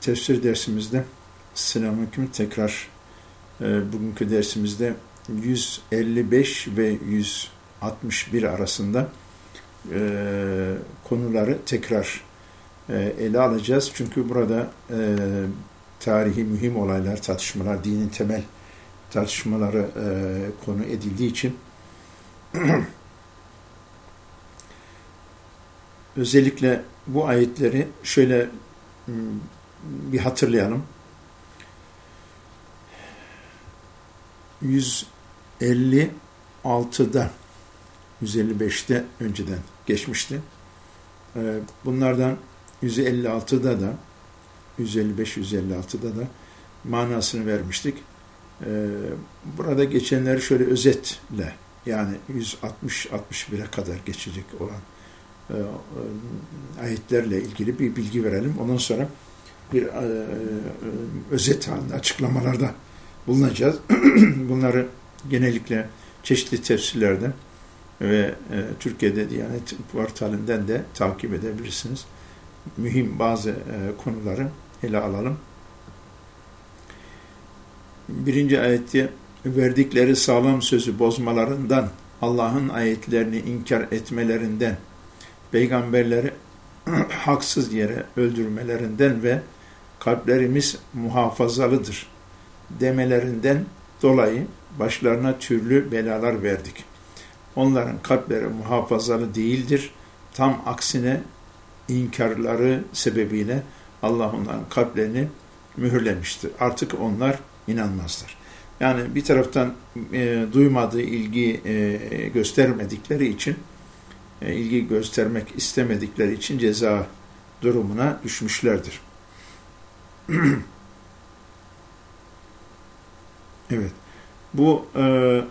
tefsir dersimizde Selamünaleyküm tekrar e, bugünkü dersimizde 155 ve 161 arasında e, konuları tekrar e, ele alacağız. Çünkü burada e, tarihi mühim olaylar, tartışmalar, dinin temel tartışmaları e, konu edildiği için özellikle bu ayetleri şöyle bir hatırlayalım. 156'da 155'te önceden geçmişti. Ee, bunlardan 156'da da 155-156'da da manasını vermiştik. Ee, burada geçenleri şöyle özetle yani 160-61'e kadar geçecek olan e, e, ayetlerle ilgili bir bilgi verelim. Ondan sonra bir e, özet halinde açıklamalarda bulunacağız. Bunları genellikle çeşitli tefsirlerden ve Türkiye'de Diyanet portalinden de takip edebilirsiniz. Mühim bazı konuları ele alalım. Birinci ayette verdikleri sağlam sözü bozmalarından, Allah'ın ayetlerini inkar etmelerinden, peygamberleri haksız yere öldürmelerinden ve kalplerimiz muhafazalıdır demelerinden dolayı başlarına türlü belalar verdik. Onların kalpleri muhafazalı değildir. Tam aksine inkarları sebebiyle Allah onların kalplerini mühürlemiştir. Artık onlar inanmazlar. Yani bir taraftan e, duymadığı ilgi e, göstermedikleri için e, ilgi göstermek istemedikleri için ceza durumuna düşmüşlerdir. evet. Bu e,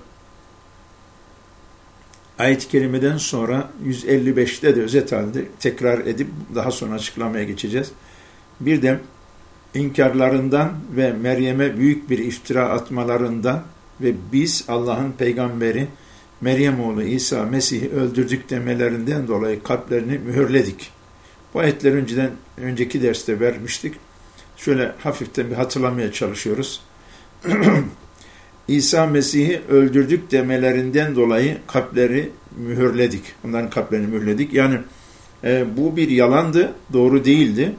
ayet-i kerimeden sonra 155'te de özet halde tekrar edip daha sonra açıklamaya geçeceğiz. Bir de inkarlarından ve Meryem'e büyük bir iftira atmalarından ve biz Allah'ın peygamberi Meryem oğlu İsa Mesih'i öldürdük demelerinden dolayı kalplerini mühürledik. Bu ayetleri önceden önceki derste vermiştik. Şöyle hafiften bir hatırlamaya çalışıyoruz. İsa Mesih'i öldürdük demelerinden dolayı kalpleri mühürledik. Onların kalplerini mühürledik. Yani e, bu bir yalandı, doğru değildi.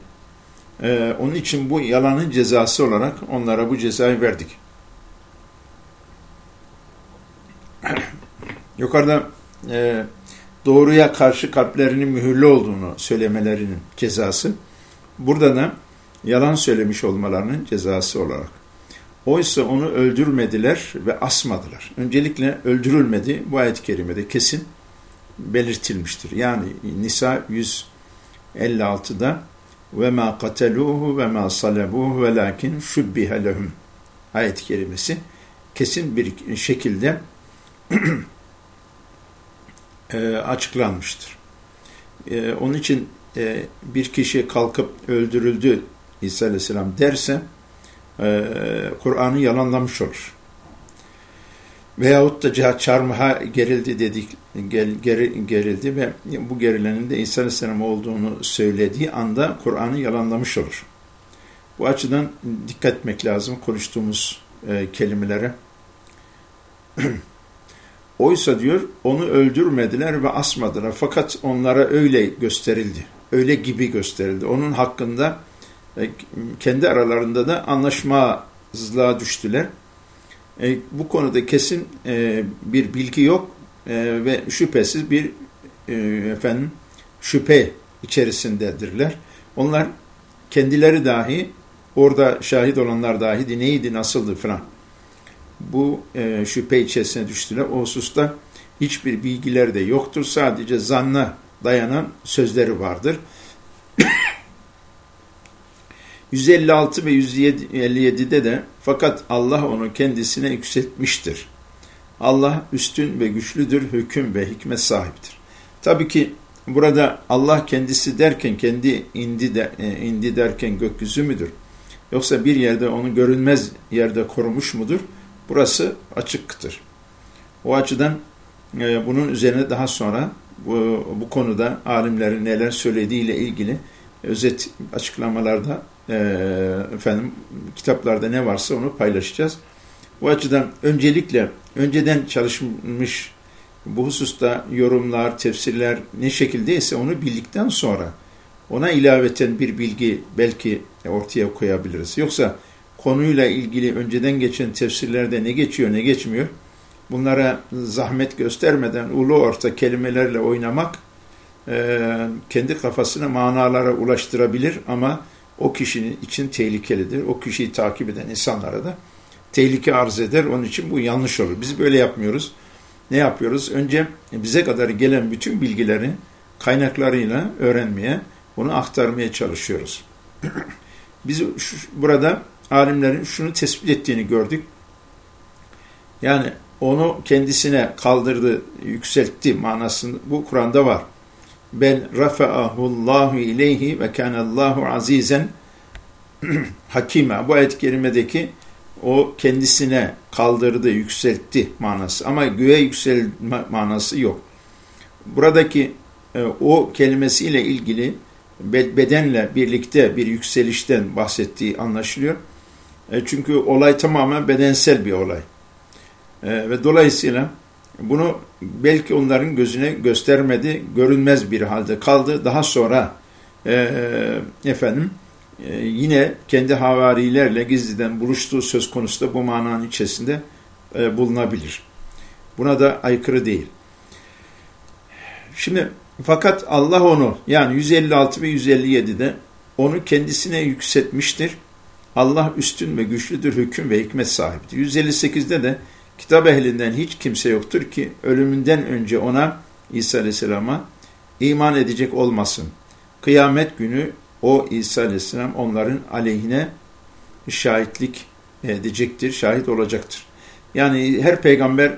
E, onun için bu yalanın cezası olarak onlara bu cezayı verdik. Yukarıda e, doğruya karşı kalplerinin mühürlü olduğunu söylemelerinin cezası. Burada da yalan söylemiş olmalarının cezası olarak. Oysa onu öldürmediler ve asmadılar. Öncelikle öldürülmedi bu ayet-i kerimede kesin belirtilmiştir. Yani Nisa 156'da ve ma kateluhu ve ma salabuhu velakin şubbihe lehum ayet-i kerimesi kesin bir şekilde e, açıklanmıştır. E, onun için e, bir kişi kalkıp öldürüldü İsa Aleyhisselam derse e, Kur'an'ı yalanlamış olur. Veyahut da cihat çarmıha gerildi dedik, gel, geri, gerildi ve bu gerilenin de İsa Aleyhisselam olduğunu söylediği anda Kur'an'ı yalanlamış olur. Bu açıdan dikkat etmek lazım konuştuğumuz e, kelimelere. Oysa diyor onu öldürmediler ve asmadılar. Fakat onlara öyle gösterildi. Öyle gibi gösterildi. Onun hakkında kendi aralarında da anlaşmazlığa düştüler. E, bu konuda kesin e, bir bilgi yok e, ve şüphesiz bir e, efendim şüphe içerisindedirler. Onlar kendileri dahi orada şahit olanlar dahi neydi nasıldı falan bu e, şüphe içerisine düştüler. O hususta hiçbir bilgileri de yoktur. Sadece zanna dayanan sözleri vardır. 156 ve 157'de de fakat Allah onu kendisine yükseltmiştir. Allah üstün ve güçlüdür, hüküm ve hikmet sahibidir. Tabii ki burada Allah kendisi derken kendi indi, de, e, indi derken gökyüzü müdür? Yoksa bir yerde onu görünmez yerde korumuş mudur? Burası açıktır. O açıdan e, bunun üzerine daha sonra bu, bu konuda alimlerin neler söylediğiyle ilgili özet açıklamalarda e, efendim kitaplarda ne varsa onu paylaşacağız. Bu açıdan öncelikle önceden çalışmış bu hususta yorumlar, tefsirler ne şekildeyse onu bildikten sonra ona ilaveten bir bilgi belki ortaya koyabiliriz. Yoksa konuyla ilgili önceden geçen tefsirlerde ne geçiyor ne geçmiyor bunlara zahmet göstermeden ulu orta kelimelerle oynamak e, kendi kafasına manalara ulaştırabilir ama o kişinin için tehlikelidir. O kişiyi takip eden insanlara da tehlike arz eder. Onun için bu yanlış olur. Biz böyle yapmıyoruz. Ne yapıyoruz? Önce bize kadar gelen bütün bilgileri kaynaklarıyla öğrenmeye, onu aktarmaya çalışıyoruz. Biz şu, burada alimlerin şunu tespit ettiğini gördük. Yani onu kendisine kaldırdı, yükseltti manasında bu Kur'an'da var. Bel rafa'ahullahu ileyhi ve kanallahu azizen hakime. Bu ayet-i kerimedeki o kendisine kaldırdı, yükseltti manası. Ama göğe yükselme manası yok. Buradaki e, o kelimesiyle ilgili bedenle birlikte bir yükselişten bahsettiği anlaşılıyor. E, çünkü olay tamamen bedensel bir olay. E, ve dolayısıyla bunu belki onların gözüne göstermedi, görünmez bir halde kaldı. Daha sonra e, efendim e, yine kendi havarilerle gizliden buluştuğu söz konusu da bu mananın içerisinde e, bulunabilir. Buna da aykırı değil. Şimdi fakat Allah onu yani 156 ve 157'de onu kendisine yükseltmiştir. Allah üstün ve güçlüdür, hüküm ve hikmet sahibidir. 158'de de kitap ehlinden hiç kimse yoktur ki ölümünden önce ona İsa Aleyhisselam'a iman edecek olmasın. Kıyamet günü o İsa Aleyhisselam onların aleyhine şahitlik edecektir, şahit olacaktır. Yani her peygamber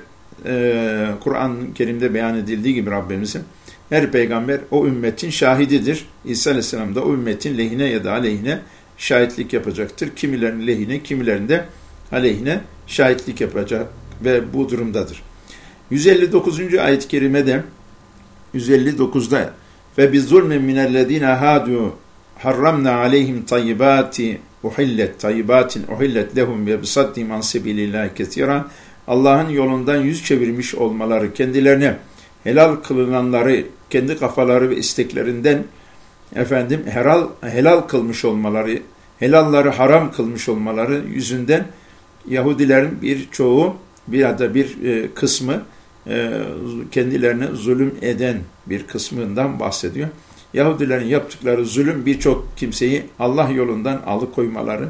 e, Kur'an-ı Kerim'de beyan edildiği gibi Rabbimizin her peygamber o ümmetin şahididir. İsa Aleyhisselam da o ümmetin lehine ya da aleyhine şahitlik yapacaktır. Kimilerinin lehine, kimilerinde aleyhine şahitlik yapacak ve bu durumdadır. 159. ayet-i kerimede 159'da ve biz zulmin minellezine hadu harramna aleyhim tayyibati uhillet tayyibatin uhillet lehum ve bisaddim an kesiran Allah'ın yolundan yüz çevirmiş olmaları kendilerine helal kılınanları kendi kafaları ve isteklerinden efendim helal, helal kılmış olmaları, helalları haram kılmış olmaları yüzünden Yahudilerin birçoğu bir da bir e, kısmı e, kendilerine zulüm eden bir kısmından bahsediyor. Yahudilerin yaptıkları zulüm birçok kimseyi Allah yolundan alıkoymaları,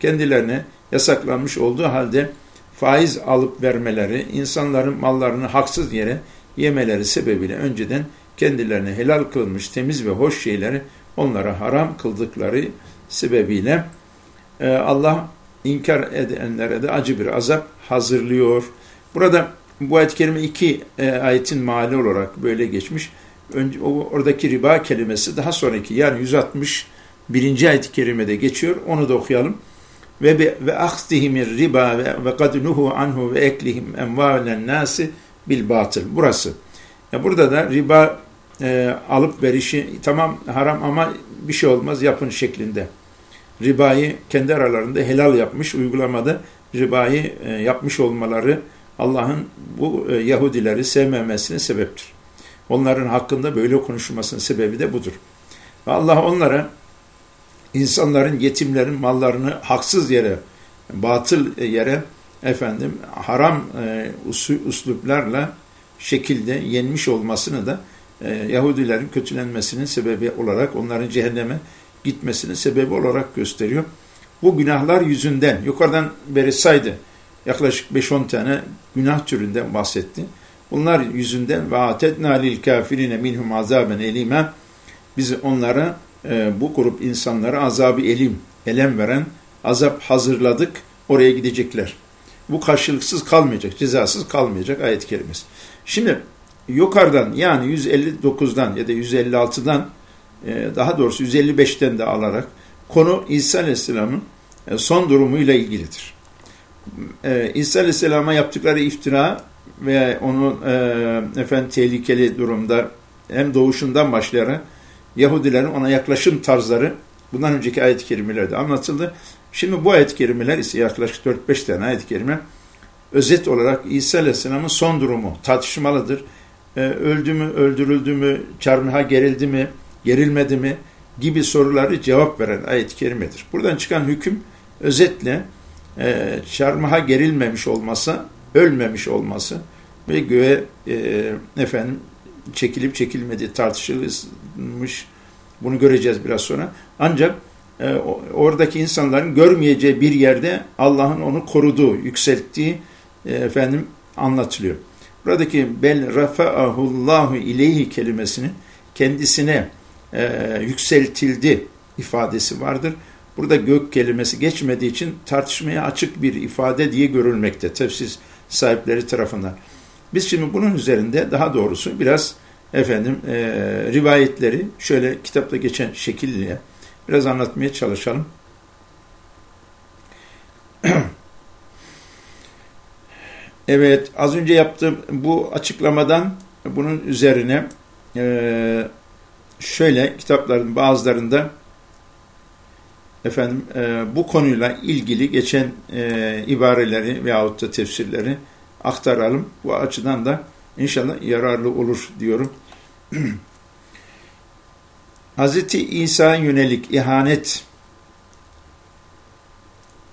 kendilerine yasaklanmış olduğu halde faiz alıp vermeleri, insanların mallarını haksız yere yemeleri sebebiyle önceden kendilerine helal kılmış temiz ve hoş şeyleri onlara haram kıldıkları sebebiyle e, Allah inkar edenlere de acı bir azap hazırlıyor. Burada bu ayet-i iki e, ayetin mali olarak böyle geçmiş. Önce, o, oradaki riba kelimesi daha sonraki yani 161. ayet-i kerimede geçiyor. Onu da okuyalım. Ve be, ve ahdihimir riba ve ve kad nuhu anhu ve eklihim emvalen nasi bil batıl. Burası. Ya burada da riba e, alıp verişi tamam haram ama bir şey olmaz yapın şeklinde. Ribayı kendi aralarında helal yapmış, uygulamada ribayı e, yapmış olmaları Allah'ın bu e, Yahudileri sevmemesine sebeptir. Onların hakkında böyle konuşulmasının sebebi de budur. Ve Allah onlara insanların, yetimlerin mallarını haksız yere, batıl yere efendim haram e, usluplarla şekilde yenmiş olmasını da e, Yahudilerin kötülenmesinin sebebi olarak onların cehenneme gitmesinin sebebi olarak gösteriyor. Bu günahlar yüzünden yukarıdan beri saydı. Yaklaşık 5-10 tane günah türünden bahsetti. Bunlar yüzünden ve atedna lil kafirine minhum azaben elime biz onlara e, bu grup insanlara azabı elim, elem veren azap hazırladık. Oraya gidecekler. Bu karşılıksız kalmayacak, cezasız kalmayacak ayet-i kerimesi. Şimdi yukarıdan yani 159'dan ya da 156'dan e, daha doğrusu 155'ten de alarak konu İsa Aleyhisselam'ın e, son durumuyla ilgilidir. E, İsa Aleyhisselam'a yaptıkları iftira ve onun efendim tehlikeli durumda hem doğuşundan başlayarak Yahudilerin ona yaklaşım tarzları bundan önceki ayet-i kerimelerde anlatıldı. Şimdi bu ayet-i kerimeler ise yaklaşık 4-5 tane ayet-i kerime özet olarak İsa Aleyhisselam'ın son durumu tartışmalıdır. Ee, öldü mü, öldürüldü mü, çarmıha gerildi mi, gerilmedi mi gibi soruları cevap veren ayet-i kerimedir. Buradan çıkan hüküm özetle e, çarmıha gerilmemiş olması, ölmemiş olması ve göğe e, efendim çekilip çekilmediği tartışılmış. Bunu göreceğiz biraz sonra. Ancak e, oradaki insanların görmeyeceği bir yerde Allah'ın onu koruduğu, yükselttiği e, efendim anlatılıyor. Buradaki bel rafa'ahullahu ileyhi kelimesinin kendisine e, yükseltildi ifadesi vardır. Burada gök kelimesi geçmediği için tartışmaya açık bir ifade diye görülmekte tefsir sahipleri tarafından. Biz şimdi bunun üzerinde daha doğrusu biraz efendim e, rivayetleri şöyle kitapta geçen şekilde biraz anlatmaya çalışalım. evet az önce yaptığım bu açıklamadan bunun üzerine e, şöyle kitapların bazılarında efendim e, bu konuyla ilgili geçen e, ibareleri veyahut da tefsirleri aktaralım. Bu açıdan da inşallah yararlı olur diyorum. Hz. İsa'ya yönelik ihanet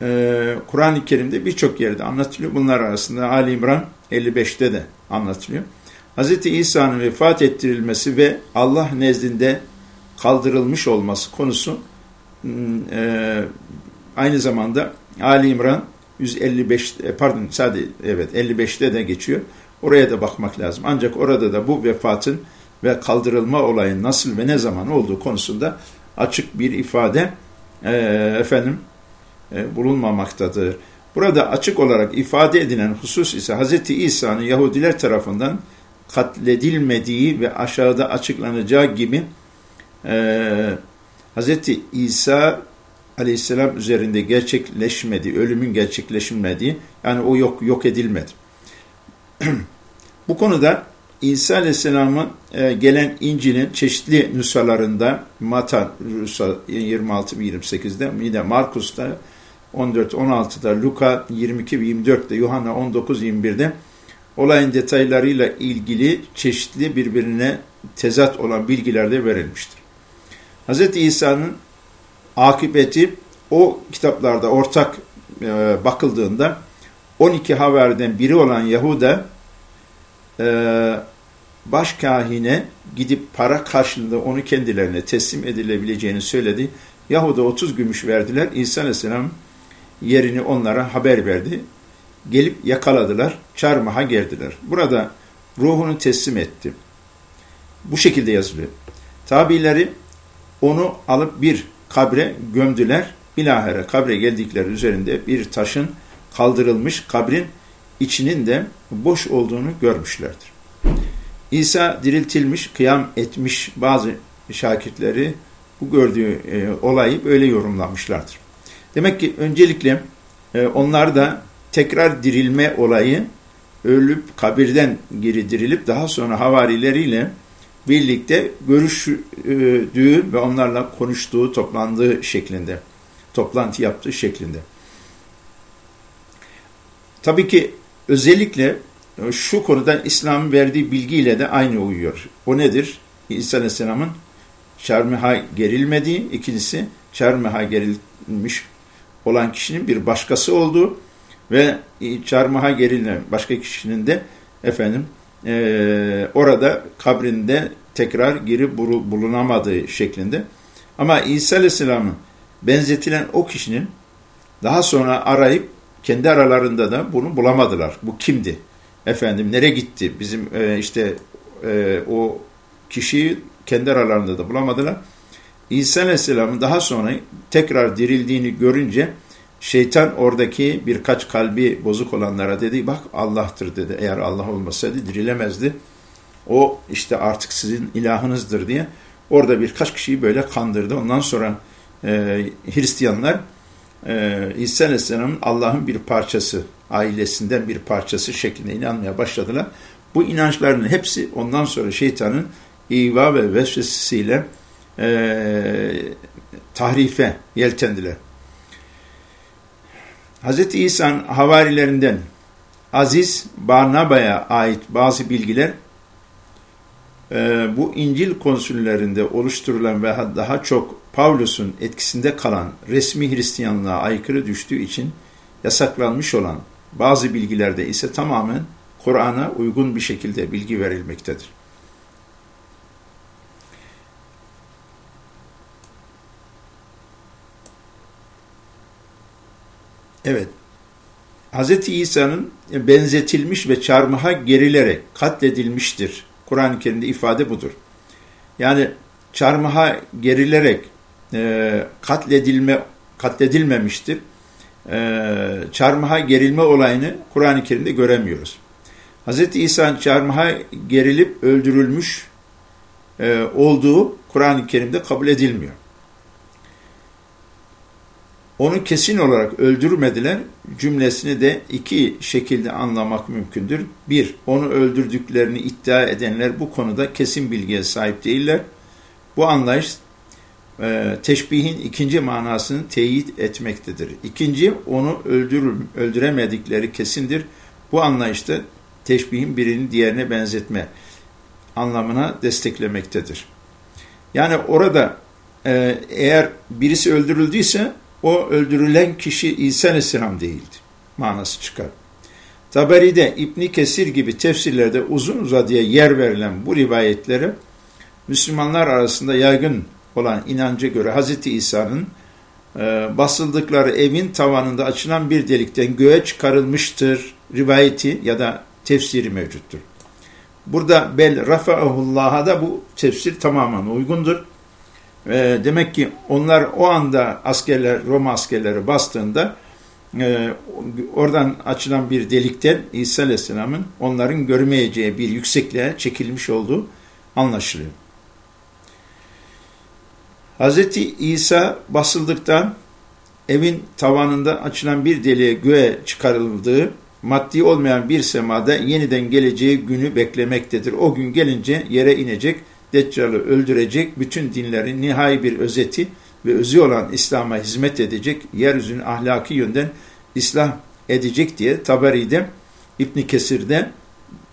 e, Kur'an-ı Kerim'de birçok yerde anlatılıyor. Bunlar arasında Ali İmran 55'te de anlatılıyor. Hz. İsa'nın vefat ettirilmesi ve Allah nezdinde kaldırılmış olması konusu hmm, e, aynı zamanda Ali İmran 155 e, pardon sadece evet 55'te de geçiyor. Oraya da bakmak lazım. Ancak orada da bu vefatın ve kaldırılma olayın nasıl ve ne zaman olduğu konusunda açık bir ifade e, efendim e, bulunmamaktadır. Burada açık olarak ifade edilen husus ise Hz. İsa'nın Yahudiler tarafından katledilmediği ve aşağıda açıklanacağı gibi e, Hz. İsa aleyhisselam üzerinde gerçekleşmedi, ölümün gerçekleşmediği, yani o yok yok edilmedi. Bu konuda İsa Aleyhisselam'ın e, gelen İncil'in çeşitli nüshalarında Mata 26 ve 28'de, Mide Markus'ta 14 16'da, Luka 22 ve 24'te, Yuhanna 19 21'de olayın detaylarıyla ilgili çeşitli birbirine tezat olan bilgiler de verilmiştir. Hz. İsa'nın akıbeti o kitaplarda ortak e, bakıldığında 12 haberden biri olan Yahuda e, başkahine gidip para karşılığında onu kendilerine teslim edilebileceğini söyledi. Yahuda 30 gümüş verdiler. İsa Aleyhisselam yerini onlara haber verdi. Gelip yakaladılar, çarmıha gerdiler. Burada ruhunu teslim etti. Bu şekilde yazılıyor. Tabileri onu alıp bir kabre gömdüler. Bilahare kabre geldikleri üzerinde bir taşın kaldırılmış kabrin içinin de boş olduğunu görmüşlerdir. İsa diriltilmiş, kıyam etmiş bazı şakirtleri bu gördüğü e, olayı böyle yorumlamışlardır. Demek ki öncelikle e, onlar da tekrar dirilme olayı ölüp kabirden geri dirilip daha sonra havarileriyle birlikte görüştüğü ve onlarla konuştuğu, toplandığı şeklinde, toplantı yaptığı şeklinde. Tabii ki özellikle şu konuda İslam'ın verdiği bilgiyle de aynı uyuyor. O nedir? İsa Aleyhisselam'ın çarmıha gerilmediği, ikincisi çarmıha gerilmiş olan kişinin bir başkası olduğu ve çarmıha gerilen başka kişinin de efendim e, orada kabrinde tekrar geri bulunamadığı şeklinde. Ama İsa Aleyhisselam'ın benzetilen o kişinin daha sonra arayıp kendi aralarında da bunu bulamadılar. Bu kimdi? Efendim nereye gitti? Bizim e, işte e, o kişiyi kendi aralarında da bulamadılar. İsa Aleyhisselam'ın daha sonra tekrar dirildiğini görünce şeytan oradaki birkaç kalbi bozuk olanlara dedi bak Allah'tır dedi. Eğer Allah olmasaydı dirilemezdi. O işte artık sizin ilahınızdır diye orada birkaç kişiyi böyle kandırdı. Ondan sonra e, Hristiyanlar e, İsa Aleyhisselam'ın Allah'ın bir parçası, ailesinden bir parçası şeklinde inanmaya başladılar. Bu inançların hepsi ondan sonra şeytanın iva ve vesvesesiyle e, tahrife yeltendiler. Hz. İsa'nın havarilerinden Aziz Barnaba'ya ait bazı bilgiler e, bu İncil konsüllerinde oluşturulan ve daha çok Pavlus'un etkisinde kalan resmi Hristiyanlığa aykırı düştüğü için yasaklanmış olan bazı bilgilerde ise tamamen Kur'an'a uygun bir şekilde bilgi verilmektedir. Evet, Hz. İsa'nın benzetilmiş ve çarmıha gerilerek katledilmiştir. Kur'an-ı Kerim'de ifade budur. Yani çarmıha gerilerek e, katledilme katledilmemiştir. E, çarmıha gerilme olayını Kur'an-ı Kerim'de göremiyoruz. Hz. İsa çarmıha gerilip öldürülmüş e, olduğu Kur'an-ı Kerim'de kabul edilmiyor. Onu kesin olarak öldürmediler cümlesini de iki şekilde anlamak mümkündür. Bir, onu öldürdüklerini iddia edenler bu konuda kesin bilgiye sahip değiller. Bu anlayış e, teşbihin ikinci manasını teyit etmektedir. İkinci, onu öldürür, öldüremedikleri kesindir. Bu anlayışta teşbihin birini diğerine benzetme anlamına desteklemektedir. Yani orada e, eğer birisi öldürüldüyse o öldürülen kişi İsa Aleyhisselam değildi. Manası çıkar. Taberi'de İbni Kesir gibi tefsirlerde uzun uzadıya yer verilen bu rivayetlere Müslümanlar arasında yaygın olan inanca göre Hz. İsa'nın e, basıldıkları evin tavanında açılan bir delikten göğe çıkarılmıştır rivayeti ya da tefsiri mevcuttur. Burada bel rafa'ahullah'a da bu tefsir tamamen uygundur. E, demek ki onlar o anda askerler, Roma askerleri bastığında e, oradan açılan bir delikten İsa Aleyhisselam'ın onların görmeyeceği bir yüksekliğe çekilmiş olduğu anlaşılıyor. Hz. İsa basıldıktan evin tavanında açılan bir deliğe göğe çıkarıldığı maddi olmayan bir semada yeniden geleceği günü beklemektedir. O gün gelince yere inecek Deccal'ı öldürecek, bütün dinlerin nihai bir özeti ve özü olan İslam'a hizmet edecek, yeryüzünü ahlaki yönden İslam edecek diye Taberi'de, İbn Kesir'de,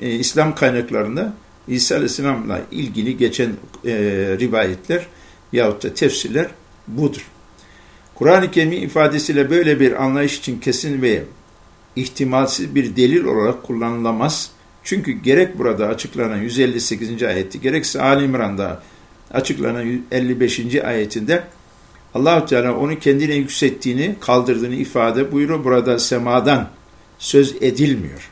e, İslam kaynaklarında İsa Aleyhisselam'la ilgili geçen e, rivayetler yahut da tefsirler budur. Kur'an-ı Kerim ifadesiyle böyle bir anlayış için kesin ve ihtimalsiz bir delil olarak kullanılamaz. Çünkü gerek burada açıklanan 158. ayeti gerekse Ali İmran'da açıklanan 55. ayetinde Allahu Teala onu kendine yükselttiğini, kaldırdığını ifade buyuruyor. Burada semadan söz edilmiyor.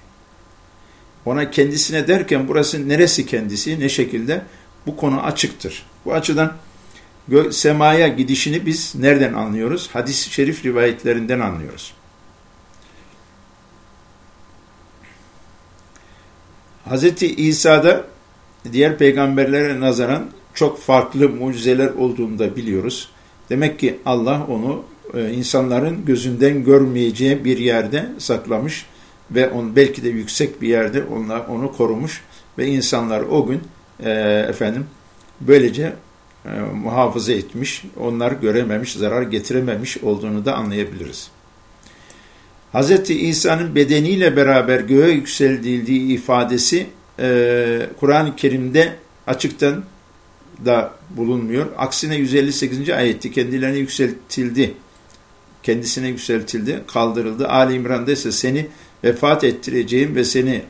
Ona kendisine derken burası neresi kendisi, ne şekilde bu konu açıktır. Bu açıdan semaya gidişini biz nereden anlıyoruz? Hadis-i şerif rivayetlerinden anlıyoruz. Hz. İsa'da diğer peygamberlere nazaran çok farklı mucizeler olduğunu da biliyoruz. Demek ki Allah onu e, insanların gözünden görmeyeceği bir yerde saklamış ve on belki de yüksek bir yerde onlar onu korumuş ve insanlar o gün e, efendim böylece e, muhafaza etmiş, onlar görememiş, zarar getirememiş olduğunu da anlayabiliriz. Hz. İsa'nın bedeniyle beraber göğe yükseltildiği ifadesi e, Kur'an-ı Kerim'de açıktan da bulunmuyor. Aksine 158. ayetti kendilerine yükseltildi. Kendisine yükseltildi, kaldırıldı. Ali İmran'da ise seni vefat ettireceğim ve seni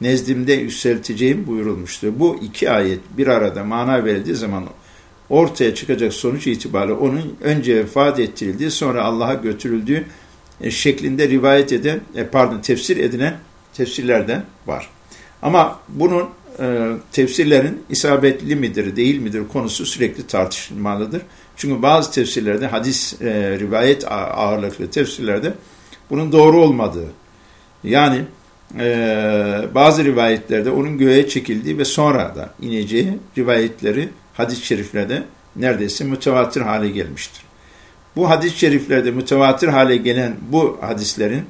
nezdimde yükselteceğim buyurulmuştur. Bu iki ayet bir arada mana verildiği zaman ortaya çıkacak sonuç itibariyle onun önce vefat ettirildiği sonra Allah'a götürüldüğü şeklinde rivayet eden, e, pardon tefsir edilen tefsirlerden var. Ama bunun e, tefsirlerin isabetli midir, değil midir konusu sürekli tartışılmalıdır. Çünkü bazı tefsirlerde, hadis e, rivayet ağırlıklı tefsirlerde bunun doğru olmadığı, yani e, bazı rivayetlerde onun göğe çekildiği ve sonra da ineceği rivayetleri hadis-i şeriflerde neredeyse mütevatir hale gelmiştir. Bu hadis-i şeriflerde mütevatir hale gelen bu hadislerin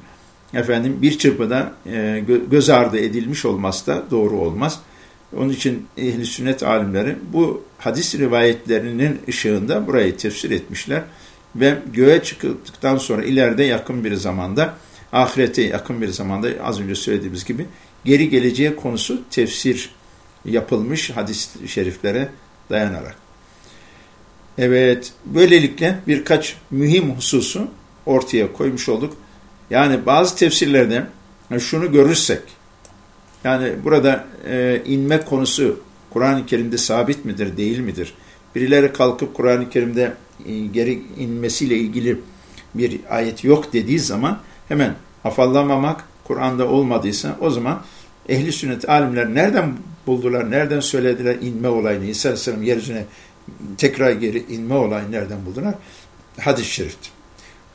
efendim bir çırpıda e, göz ardı edilmiş olması da doğru olmaz. Onun için ehli sünnet alimleri bu hadis rivayetlerinin ışığında burayı tefsir etmişler ve göğe çıktıktan sonra ileride yakın bir zamanda ahirete yakın bir zamanda az önce söylediğimiz gibi geri geleceği konusu tefsir yapılmış hadis-i şeriflere dayanarak. Evet, böylelikle birkaç mühim hususu ortaya koymuş olduk. Yani bazı tefsirlerde şunu görürsek, yani burada e, inme konusu Kur'an-ı Kerim'de sabit midir, değil midir? Birileri kalkıp Kur'an-ı Kerim'de e, geri inmesiyle ilgili bir ayet yok dediği zaman hemen afallamamak Kur'an'da olmadıysa o zaman ehli sünnet alimler nereden buldular, nereden söylediler inme olayını, İsa Aleyhisselam yeryüzüne tekrar geri inme olayını nereden buldular? Hadis-i şerifti.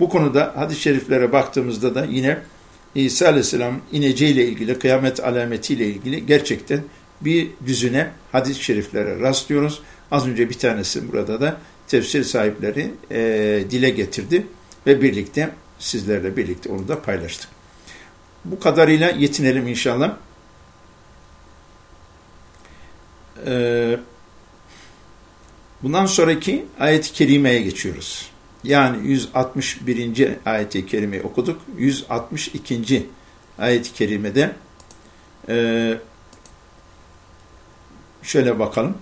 Bu konuda hadis-i şeriflere baktığımızda da yine İsa Aleyhisselam ineceğiyle ilgili, kıyamet alametiyle ilgili gerçekten bir düzüne hadis-i şeriflere rastlıyoruz. Az önce bir tanesi burada da tefsir sahipleri e, dile getirdi ve birlikte sizlerle birlikte onu da paylaştık. Bu kadarıyla yetinelim inşallah. Ee, bundan sonraki ayet-i kerimeye geçiyoruz. Yani 161. ayet-i kerimeyi okuduk. 162. ayet-i kerimede e, şöyle bakalım.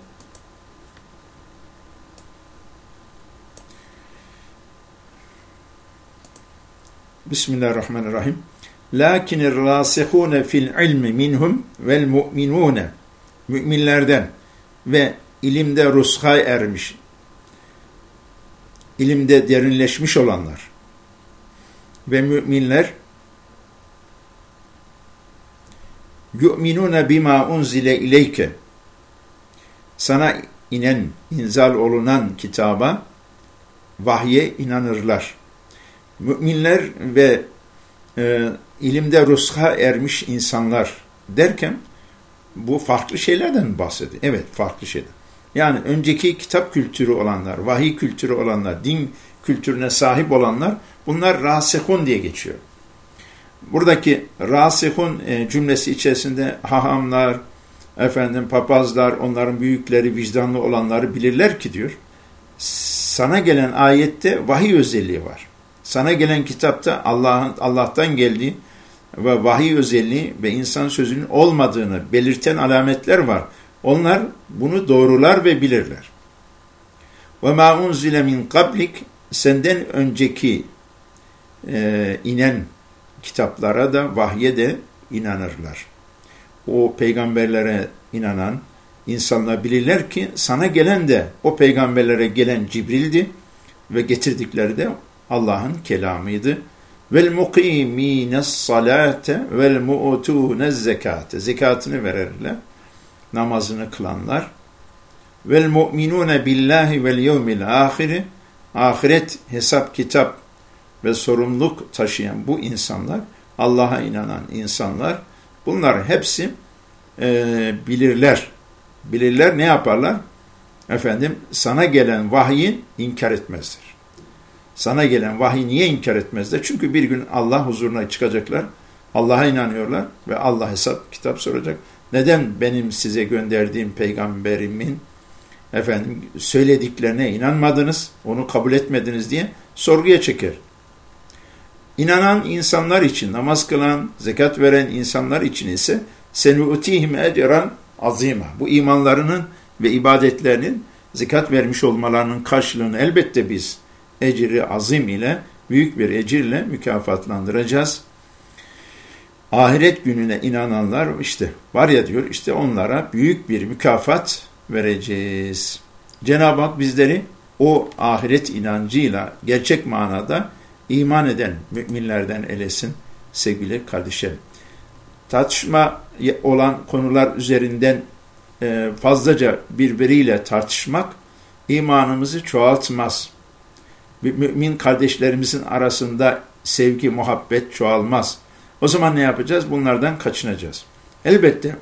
Bismillahirrahmanirrahim. Lakinir rasihune fil ilmi minhum vel mu'minune müminlerden ve ilimde rush'a ermiş, ilimde derinleşmiş olanlar ve müminler yu'minune bima unzile ileyke sana inen, inzal olunan kitaba vahye inanırlar. Müminler ve e, ilimde rush'a ermiş insanlar derken bu farklı şeylerden bahsediyor. Evet farklı şeyler. Yani önceki kitap kültürü olanlar, vahiy kültürü olanlar, din kültürüne sahip olanlar bunlar rasihun diye geçiyor. Buradaki rasihun e, cümlesi içerisinde hahamlar, efendim papazlar, onların büyükleri, vicdanlı olanları bilirler ki diyor. Sana gelen ayette vahiy özelliği var. Sana gelen kitapta Allah'ın Allah'tan geldiği ve vahiy özelliği ve insan sözünün olmadığını belirten alametler var. Onlar bunu doğrular ve bilirler. Ve ma unzile min kablik senden önceki e, inen kitaplara da vahye de inanırlar. O peygamberlere inanan insanlar bilirler ki sana gelen de o peygamberlere gelen Cibril'di ve getirdikleri de Allah'ın kelamıydı vel mukimines salate vel mu'tunez zekate zekatını verirler namazını kılanlar vel mu'minune billahi vel yevmil ahiri ahiret hesap kitap ve sorumluluk taşıyan bu insanlar Allah'a inanan insanlar bunlar hepsi e, bilirler bilirler ne yaparlar efendim sana gelen vahyin inkar etmezler sana gelen vahiy niye inkar etmezler? Çünkü bir gün Allah huzuruna çıkacaklar. Allah'a inanıyorlar ve Allah hesap kitap soracak. Neden benim size gönderdiğim peygamberimin efendim söylediklerine inanmadınız, onu kabul etmediniz diye sorguya çeker. İnanan insanlar için, namaz kılan, zekat veren insanlar için ise senutihim ecran azima. Bu imanlarının ve ibadetlerinin zekat vermiş olmalarının karşılığını elbette biz ecri azim ile büyük bir ecirle mükafatlandıracağız. Ahiret gününe inananlar işte var ya diyor işte onlara büyük bir mükafat vereceğiz. Cenab-ı Hak bizleri o ahiret inancıyla gerçek manada iman eden müminlerden elesin sevgili kardeşlerim. Tartışma olan konular üzerinden e, fazlaca birbiriyle tartışmak imanımızı çoğaltmaz mümin kardeşlerimizin arasında sevgi, muhabbet çoğalmaz. O zaman ne yapacağız? Bunlardan kaçınacağız. Elbette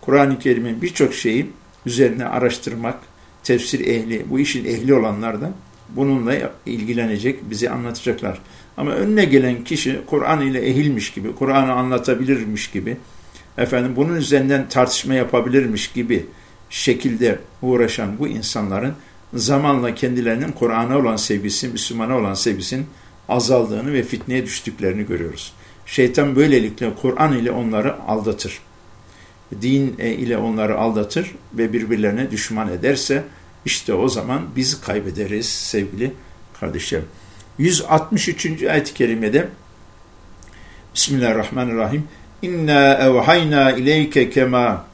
Kur'an-ı Kerim'in birçok şeyi üzerine araştırmak, tefsir ehli, bu işin ehli olanlar da bununla ilgilenecek, bize anlatacaklar. Ama önüne gelen kişi Kur'an ile ehilmiş gibi, Kur'an'ı anlatabilirmiş gibi efendim bunun üzerinden tartışma yapabilirmiş gibi şekilde uğraşan bu insanların zamanla kendilerinin Kur'an'a olan sevgisi, Müslümana olan sevgisinin azaldığını ve fitneye düştüklerini görüyoruz. Şeytan böylelikle Kur'an ile onları aldatır. Din e, ile onları aldatır ve birbirlerine düşman ederse işte o zaman biz kaybederiz sevgili kardeşlerim. 163. ayet-i kerimede Bismillahirrahmanirrahim. İnna evhayna ileyke kema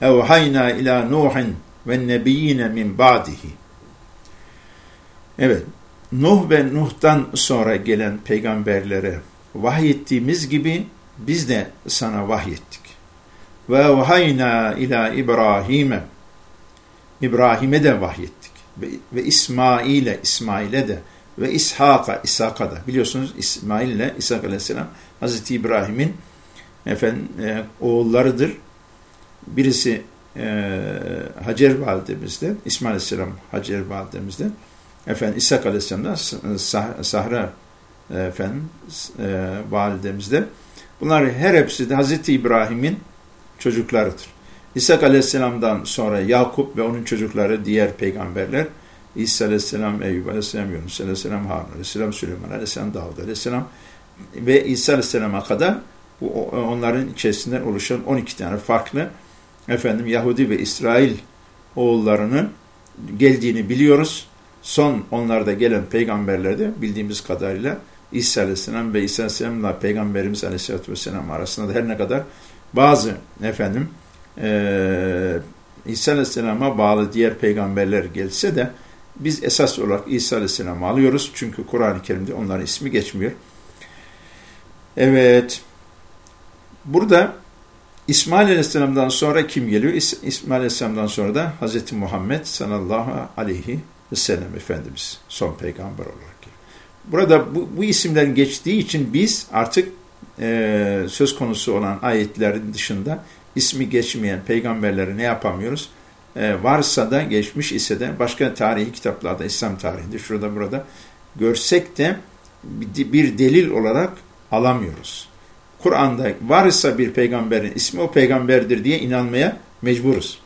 evhayna ila Nuhin ve nebiyyine min ba'dihi. Evet, Nuh ve Nuh'tan sonra gelen peygamberlere vahyettiğimiz gibi biz de sana vahyettik. Ve evhayna ila İbrahim'e İbrahim'e de vahyettik. Ve, İsmail'e, İsmail'e de ve İshak'a, İshak'a da. Biliyorsunuz İsmail ile İshak aleyhisselam Hazreti İbrahim'in efendim, e, oğullarıdır. Birisi e, Hacer validemizde, İsmail aleyhisselam Hacer validemizde, efendim İshak aleyhisselam da Sah Sahra efendim e, validemizde. Bunlar her hepsi de Hazreti İbrahim'in çocuklarıdır. İshak aleyhisselamdan sonra Yakup ve onun çocukları diğer peygamberler İsa aleyhisselam, Eyüp aleyhisselam, Yunus aleyhisselam, Harun aleyhisselam, Süleyman aleyhisselam, Davud aleyhisselam ve İsa aleyhisselama kadar bu, onların içerisinden oluşan 12 tane farklı efendim Yahudi ve İsrail oğullarının geldiğini biliyoruz. Son onlarda gelen peygamberlerde bildiğimiz kadarıyla İsa aleyhisselam ve İsa aleyhisselamla peygamberimiz aleyhisselatü vesselam arasında da her ne kadar bazı efendim e, İsa aleyhisselama bağlı diğer peygamberler gelse de biz esas olarak İsa Aleyhisselam'ı alıyoruz. Çünkü Kur'an-ı Kerim'de onların ismi geçmiyor. Evet. Burada İsmail Aleyhisselam'dan sonra kim geliyor? İs İsmail Aleyhisselam'dan sonra da Hz. Muhammed sallallahu aleyhi ve sellem Efendimiz son peygamber olarak. Burada bu, bu isimlerin geçtiği için biz artık e, söz konusu olan ayetlerin dışında ismi geçmeyen peygamberleri ne yapamıyoruz? e, varsa da geçmiş ise de başka tarihi kitaplarda İslam tarihinde şurada burada görsek de bir delil olarak alamıyoruz. Kur'an'da varsa bir peygamberin ismi o peygamberdir diye inanmaya mecburuz.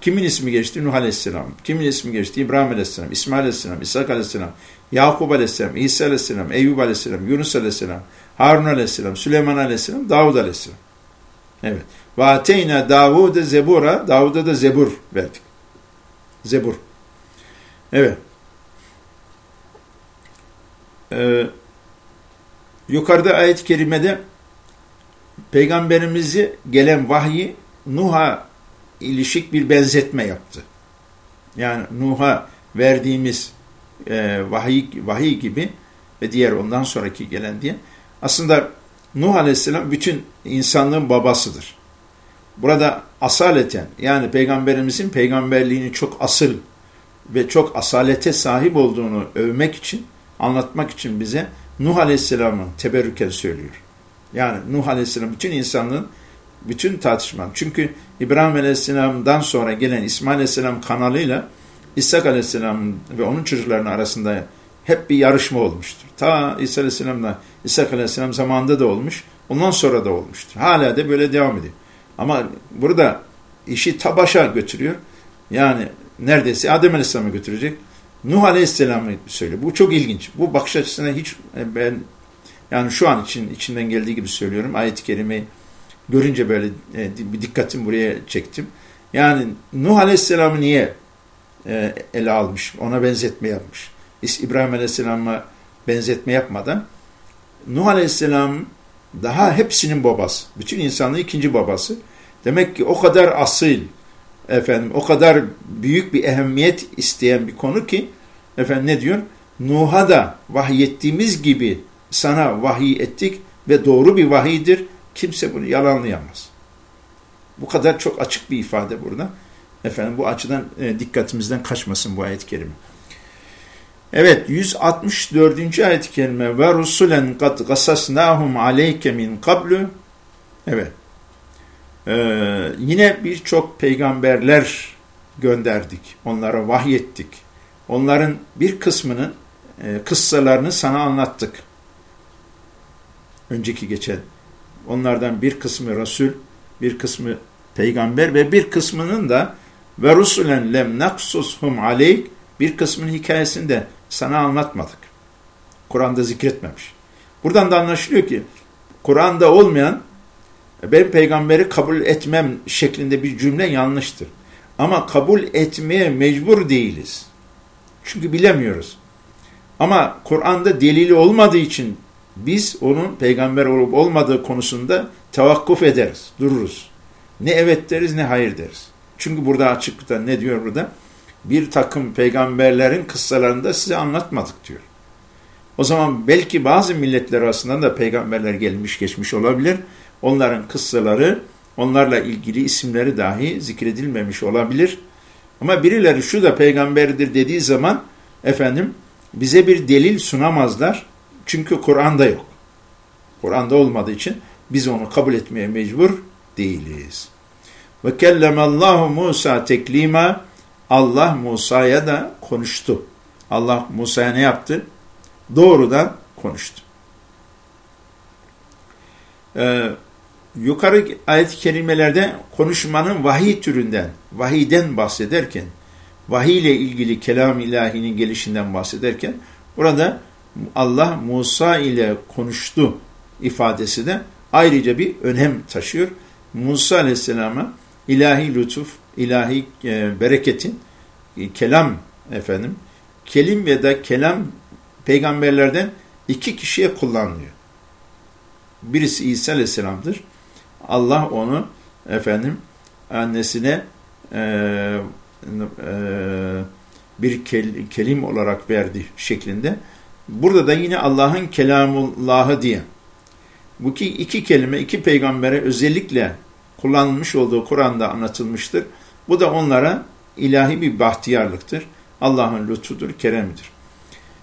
Kimin ismi geçti? Nuh Aleyhisselam. Kimin ismi geçti? İbrahim Aleyhisselam, İsmail Aleyhisselam, İshak Aleyhisselam, Yakup Aleyhisselam, İsa Aleyhisselam, Eyyub Aleyhisselam, Yunus Aleyhisselam, Harun Aleyhisselam, Süleyman Aleyhisselam, Davud Aleyhisselam. Evet. Ve ateyna Davud'e zebura, Davud'a da zebur verdik. Zebur. Evet. Ee, yukarıda ayet-i kerimede peygamberimizi gelen vahyi Nuh'a ilişik bir benzetme yaptı. Yani Nuh'a verdiğimiz e, vahiy, vahiy gibi ve diğer ondan sonraki gelen diye aslında Nuh Aleyhisselam bütün insanlığın babasıdır. Burada asaleten yani peygamberimizin peygamberliğini çok asıl ve çok asalete sahip olduğunu övmek için, anlatmak için bize Nuh Aleyhisselam'ı teberrüken söylüyor. Yani Nuh Aleyhisselam bütün insanlığın bütün tartışma. Çünkü İbrahim Aleyhisselam'dan sonra gelen İsmail Aleyhisselam kanalıyla İshak Aleyhisselam ve onun çocuklarının arasında hep bir yarışma olmuştur. Ta İsa Aleyhisselam'la İshak Aleyhisselam zamanında da olmuş, ondan sonra da olmuştur. Hala da böyle devam ediyor. Ama burada işi ta başa götürüyor. Yani neredeyse Adem Aleyhisselam'a götürecek. Nuh Aleyhisselam'ı söylüyor. Bu çok ilginç. Bu bakış açısına hiç e, ben yani şu an için içinden geldiği gibi söylüyorum. Ayet-i Kerime'yi görünce böyle e, bir dikkatimi buraya çektim. Yani Nuh Aleyhisselam'ı niye e, ele almış? Ona benzetme yapmış. İbrahim Aleyhisselam'a benzetme yapmadan Nuh Aleyhisselam daha hepsinin babası. Bütün insanlığın ikinci babası. Demek ki o kadar asil, efendim o kadar büyük bir ehemmiyet isteyen bir konu ki efendim ne diyor? Nuh'a da vahyettiğimiz gibi sana vahiy ettik ve doğru bir vahiydir. Kimse bunu yalanlayamaz. Bu kadar çok açık bir ifade burada. Efendim bu açıdan e, dikkatimizden kaçmasın bu ayet-i kerime. Evet 164. ayet-i kerime ve rusulen kad gasasnahum aleyke min kablu evet ee, yine birçok peygamberler gönderdik onlara vahyettik onların bir kısmının e, kıssalarını sana anlattık önceki geçen onlardan bir kısmı Resul bir kısmı peygamber ve bir kısmının da ve rusulen lem naksushum aleyk bir kısmının hikayesini de sana anlatmadık. Kur'an'da zikretmemiş. Buradan da anlaşılıyor ki Kur'an'da olmayan ben peygamberi kabul etmem şeklinde bir cümle yanlıştır. Ama kabul etmeye mecbur değiliz. Çünkü bilemiyoruz. Ama Kur'an'da delili olmadığı için biz onun peygamber olup olmadığı konusunda tevakkuf ederiz, dururuz. Ne evet deriz ne hayır deriz. Çünkü burada açıkta ne diyor burada? Bir takım peygamberlerin kıssalarını da size anlatmadık diyor. O zaman belki bazı milletler arasında da peygamberler gelmiş geçmiş olabilir. Onların kıssaları, onlarla ilgili isimleri dahi zikredilmemiş olabilir. Ama birileri şu da peygamberdir dediği zaman efendim bize bir delil sunamazlar. Çünkü Kur'an'da yok. Kur'an'da olmadığı için biz onu kabul etmeye mecbur değiliz. Ve kellemallahu Musa teklima Allah Musa'ya da konuştu. Allah Musa'ya ne yaptı? Doğrudan konuştu. Ee, yukarı ayet-i kerimelerde konuşmanın vahiy türünden, vahiyden bahsederken, vahiy ile ilgili kelam ilahinin gelişinden bahsederken, burada Allah Musa ile konuştu ifadesi de ayrıca bir önem taşıyor. Musa aleyhisselama ilahi lütuf, ilahi e, bereketin, e, kelam efendim, kelim ya da kelam peygamberlerden iki kişiye kullanılıyor. Birisi İsa aleyhisselamdır. Allah onu efendim annesine e, e, bir kel, kelim olarak verdi şeklinde. Burada da yine Allah'ın kelamullahı diye. Bu iki, iki kelime iki peygambere özellikle kullanılmış olduğu Kur'an'da anlatılmıştır. Bu da onlara ilahi bir bahtiyarlıktır. Allah'ın lütfudur, keremidir.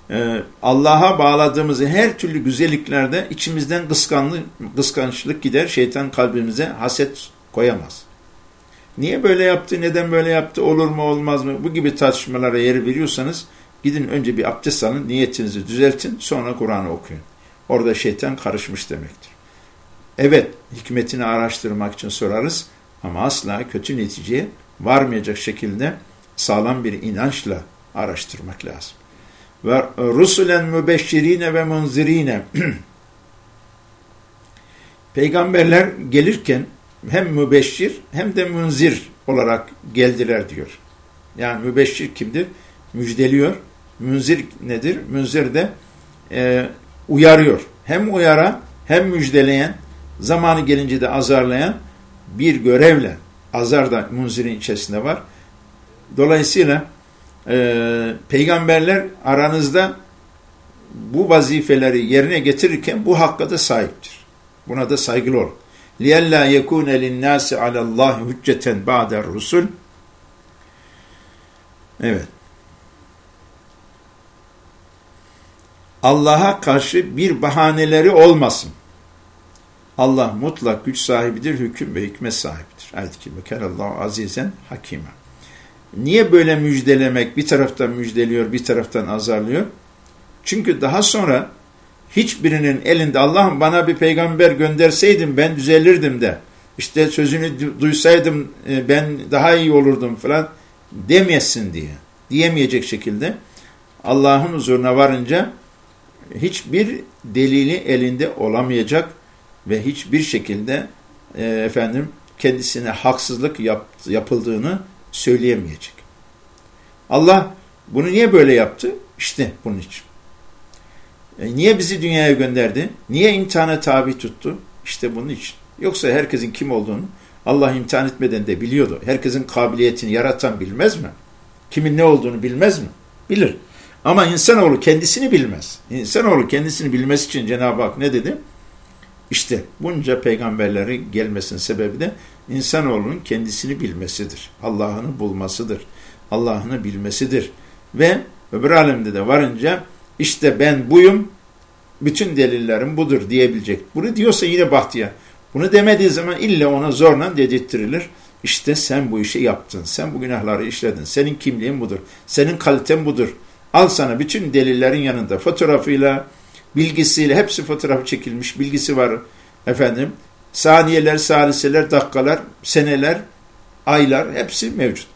Ee, Allah'a bağladığımız her türlü güzelliklerde içimizden kıskanlı, kıskançlık gider. Şeytan kalbimize haset koyamaz. Niye böyle yaptı, neden böyle yaptı, olur mu olmaz mı? Bu gibi tartışmalara yer veriyorsanız gidin önce bir abdest alın, niyetinizi düzeltin, sonra Kur'an'ı okuyun. Orada şeytan karışmış demektir. Evet, hikmetini araştırmak için sorarız ama asla kötü neticeye varmayacak şekilde sağlam bir inançla araştırmak lazım. Ve rusulen mübeşşirine ve munzirine Peygamberler gelirken hem mübeşşir hem de munzir olarak geldiler diyor. Yani mübeşşir kimdir? Müjdeliyor. Münzir nedir? Münzir de e, uyarıyor. Hem uyaran hem müjdeleyen zamanı gelince de azarlayan bir görevle azar da munzirin içerisinde var. Dolayısıyla e, peygamberler aranızda bu vazifeleri yerine getirirken bu hakka da sahiptir. Buna da saygılı olun. لِيَلَّا يَكُونَ لِلنَّاسِ عَلَى اللّٰهِ هُجَّةً بَعْدَ الرُّسُلِ Evet. Allah'a karşı bir bahaneleri olmasın. Allah mutlak güç sahibidir, hüküm ve hikmet sahibidir. Ayet-i Kerime. Kerallahu azizen hakime. Niye böyle müjdelemek bir taraftan müjdeliyor, bir taraftan azarlıyor? Çünkü daha sonra hiçbirinin elinde Allah'ım bana bir peygamber gönderseydin ben düzelirdim de işte sözünü duysaydım e, ben daha iyi olurdum falan demeyesin diye. Diyemeyecek şekilde Allah'ın huzuruna varınca hiçbir delili elinde olamayacak ve hiçbir şekilde e, efendim kendisine haksızlık yap, yapıldığını söyleyemeyecek. Allah bunu niye böyle yaptı? İşte bunun için. E, niye bizi dünyaya gönderdi? Niye imtihana tabi tuttu? İşte bunun için. Yoksa herkesin kim olduğunu Allah imtihan etmeden de biliyordu. Herkesin kabiliyetini yaratan bilmez mi? Kimin ne olduğunu bilmez mi? Bilir. Ama insanoğlu kendisini bilmez. İnsanoğlu kendisini bilmesi için Cenab-ı Hak ne dedi? İşte bunca peygamberlerin gelmesinin sebebi de insanoğlunun kendisini bilmesidir. Allah'ını bulmasıdır. Allah'ını bilmesidir. Ve öbür alemde de varınca işte ben buyum, bütün delillerim budur diyebilecek. Bunu diyorsa yine bahtiyar. Bunu demediği zaman illa ona zorla dedirttirilir. İşte sen bu işi yaptın, sen bu günahları işledin, senin kimliğin budur, senin kaliten budur. Al sana bütün delillerin yanında fotoğrafıyla, bilgisiyle, hepsi fotoğrafı çekilmiş, bilgisi var efendim. Saniyeler, saliseler, dakikalar, seneler, aylar hepsi mevcut.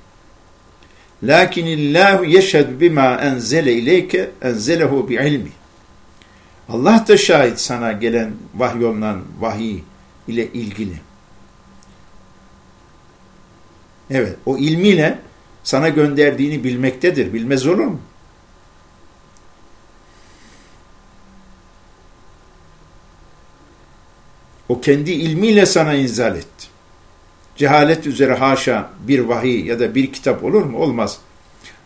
Lakinillahu yeşhedü bima enzele ileyke enzelehu bi ilmi. Allah da şahit sana gelen vahyolunan vahiy ile ilgili. Evet, o ilmiyle sana gönderdiğini bilmektedir. Bilmez olur mu? O kendi ilmiyle sana inzal etti. Cehalet üzere haşa bir vahiy ya da bir kitap olur mu? Olmaz.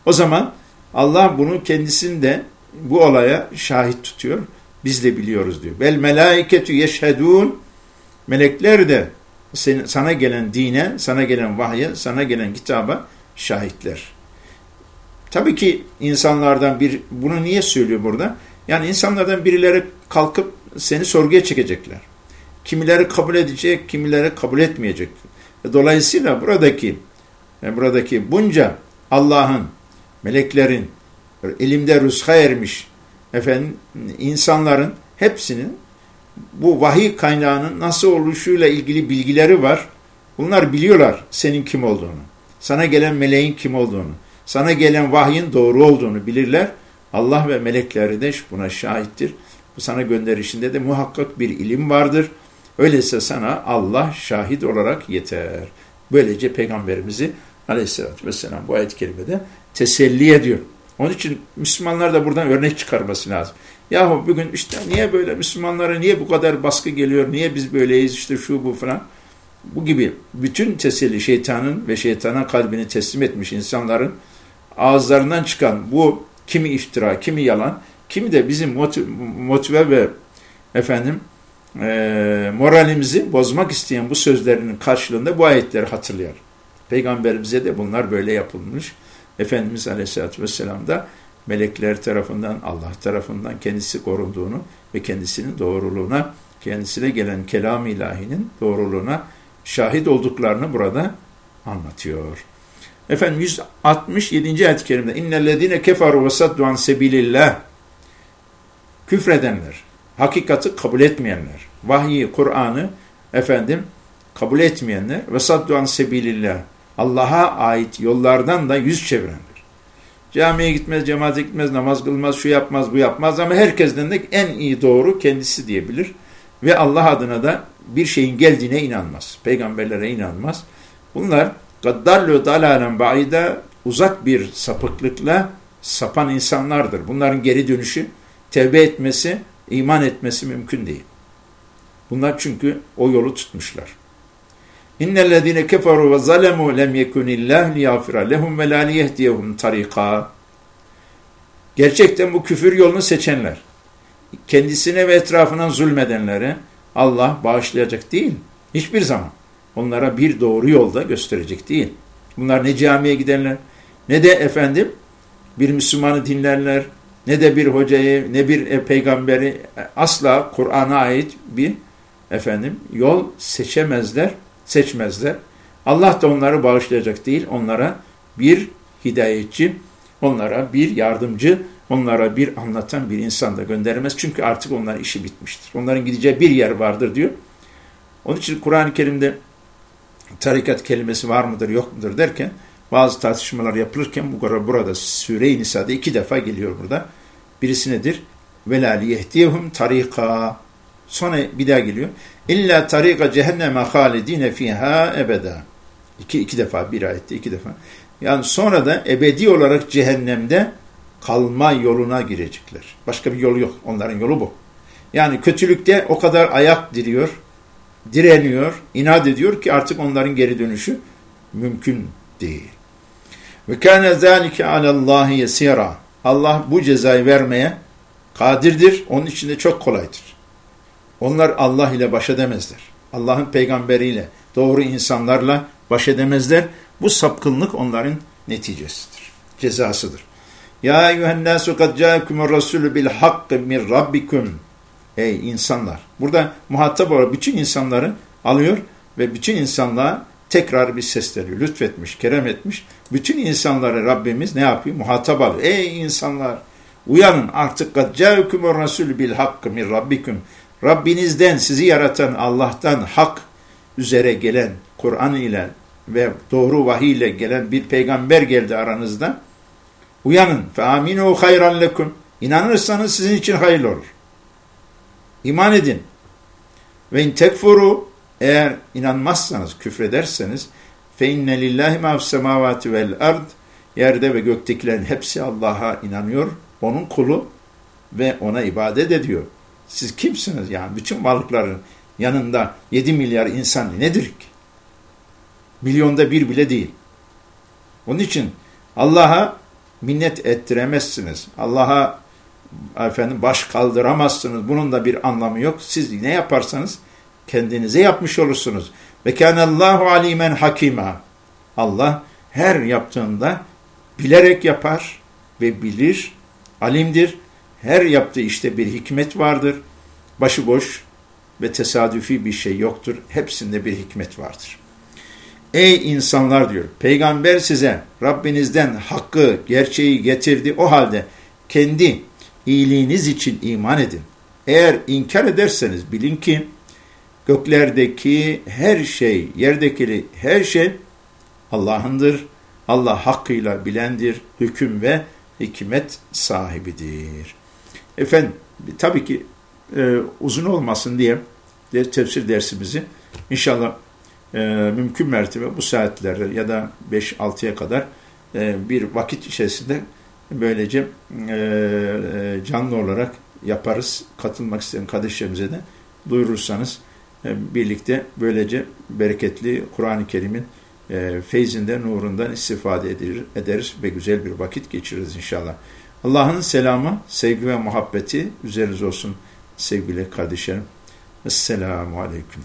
O zaman Allah bunu kendisinde bu olaya şahit tutuyor. Biz de biliyoruz diyor. Bel melaiketü yeşhedun melekler de sana gelen dine, sana gelen vahye, sana gelen kitaba şahitler. Tabii ki insanlardan bir, bunu niye söylüyor burada? Yani insanlardan birileri kalkıp seni sorguya çekecekler. Kimileri kabul edecek, kimileri kabul etmeyecek. Dolayısıyla buradaki e, buradaki bunca Allah'ın, meleklerin elimde rüzha ermiş efendim insanların hepsinin bu vahiy kaynağının nasıl oluşuyla ilgili bilgileri var. Bunlar biliyorlar senin kim olduğunu. Sana gelen meleğin kim olduğunu. Sana gelen vahyin doğru olduğunu bilirler. Allah ve melekleri de buna şahittir. Bu sana gönderişinde de muhakkak bir ilim vardır. Öyleyse sana Allah şahit olarak yeter. Böylece Peygamberimizi aleyhissalatü vesselam bu ayet-i kerimede teselli ediyor. Onun için Müslümanlar da buradan örnek çıkarması lazım. Yahu bugün işte niye böyle Müslümanlara niye bu kadar baskı geliyor, niye biz böyleyiz işte şu bu falan. Bu gibi bütün teselli şeytanın ve şeytana kalbini teslim etmiş insanların ağızlarından çıkan bu kimi iftira, kimi yalan, kimi de bizim motive ve efendim e, moralimizi bozmak isteyen bu sözlerinin karşılığında bu ayetleri hatırlıyor. Peygamberimize de bunlar böyle yapılmış. Efendimiz Aleyhisselatü Vesselam da melekler tarafından, Allah tarafından kendisi korunduğunu ve kendisinin doğruluğuna, kendisine gelen kelam ilahinin doğruluğuna şahit olduklarını burada anlatıyor. Efendim 167. ayet-i kerimde innellezine keferu ve saddu an sebilillah küfredenler, hakikati kabul etmeyenler, vahyi, Kur'an'ı efendim kabul etmeyenler ve saddu sebilillah Allah'a ait yollardan da yüz çevirenler. Camiye gitmez, cemaate gitmez, namaz kılmaz, şu yapmaz, bu yapmaz ama herkesten de en iyi doğru kendisi diyebilir. Ve Allah adına da bir şeyin geldiğine inanmaz. Peygamberlere inanmaz. Bunlar gaddallu dalalen ba'ida uzak bir sapıklıkla sapan insanlardır. Bunların geri dönüşü, tevbe etmesi, iman etmesi mümkün değil. Bunlar çünkü o yolu tutmuşlar. İnnellezine keferu ve zalemu lem yekunillah liyafira lehum ve la liyehdiyehum tarika. Gerçekten bu küfür yolunu seçenler, kendisine ve etrafına zulmedenlere Allah bağışlayacak değil. Hiçbir zaman. Onlara bir doğru yolda gösterecek değil. Bunlar ne camiye gidenler, ne de efendim bir Müslümanı dinlerler, ne de bir hocayı, ne bir e, peygamberi asla Kur'an'a ait bir efendim yol seçemezler seçmezler. Allah da onları bağışlayacak değil, onlara bir hidayetçi, onlara bir yardımcı, onlara bir anlatan bir insan da göndermez. Çünkü artık onların işi bitmiştir. Onların gideceği bir yer vardır diyor. Onun için Kur'an-ı Kerim'de tarikat kelimesi var mıdır yok mudur derken bazı tartışmalar yapılırken bu kadar burada Süre-i Nisa'da iki defa geliyor burada. Birisi nedir? وَلَا لِيَهْدِيهُمْ tarika. Sonra bir daha geliyor. İlla tarika cehenneme halidine fiha ebeda. İki, iki defa bir ayette iki defa. Yani sonra da ebedi olarak cehennemde kalma yoluna girecekler. Başka bir yolu yok. Onların yolu bu. Yani kötülükte o kadar ayak diriyor, direniyor, inat ediyor ki artık onların geri dönüşü mümkün değil. Ve kâne zâlike alallâhi yesîrâ. Allah bu cezayı vermeye kadirdir. Onun için de çok kolaydır. Onlar Allah ile baş edemezler. Allah'ın peygamberiyle, doğru insanlarla baş edemezler. Bu sapkınlık onların neticesidir, cezasıdır. Ya eyyühennâsu kad câkumur rasûlü bil hakkı min rabbikum. Ey insanlar. Burada muhatap olarak bütün insanları alıyor ve bütün insanlığa tekrar bir ses veriyor. Lütfetmiş, kerem etmiş. Bütün insanları Rabbimiz ne yapıyor? Muhatap alıyor. Ey insanlar uyanın artık kad câkumur rasûlü bil hakkı min rabbikum. Rabbinizden, sizi yaratan Allah'tan hak üzere gelen Kur'an ile ve doğru vahiy ile gelen bir peygamber geldi aranızda. Uyanın. Fe aminu hayran lekum. İnanırsanız sizin için hayırlı olur. İman edin. Ve in tekfuru eğer inanmazsanız, küfrederseniz lillahi ma semavati vel ard yerde ve göktekilerin hepsi Allah'a inanıyor. Onun kulu ve ona ibadet ediyor. Siz kimsiniz yani? Bütün varlıkların yanında 7 milyar insan nedir ki? Milyonda bir bile değil. Onun için Allah'a minnet ettiremezsiniz. Allah'a efendim baş kaldıramazsınız. Bunun da bir anlamı yok. Siz ne yaparsanız kendinize yapmış olursunuz. Ve kânallâhu alîmen hakîmâ. Allah her yaptığında bilerek yapar ve bilir, alimdir. Her yaptığı işte bir hikmet vardır. Başıboş ve tesadüfi bir şey yoktur. Hepsinde bir hikmet vardır. Ey insanlar diyor, peygamber size Rabbinizden hakkı, gerçeği getirdi. O halde kendi iyiliğiniz için iman edin. Eğer inkar ederseniz bilin ki göklerdeki her şey, yerdeki her şey Allah'ındır. Allah hakkıyla bilendir, hüküm ve hikmet sahibidir. Efendim, tabii ki e, uzun olmasın diye tefsir dersimizi inşallah e, mümkün mertebe bu saatlerde ya da 5-6'ya kadar e, bir vakit içerisinde böylece e, e, canlı olarak yaparız. Katılmak isteyen kardeşlerimize de duyurursanız birlikte böylece bereketli Kur'an-ı Kerim'in e, feyzinden, nurundan istifade edir, ederiz ve güzel bir vakit geçiririz inşallah. Allah'ın selamı, sevgi ve muhabbeti üzeriniz olsun sevgili kardeşlerim. Esselamu Aleyküm.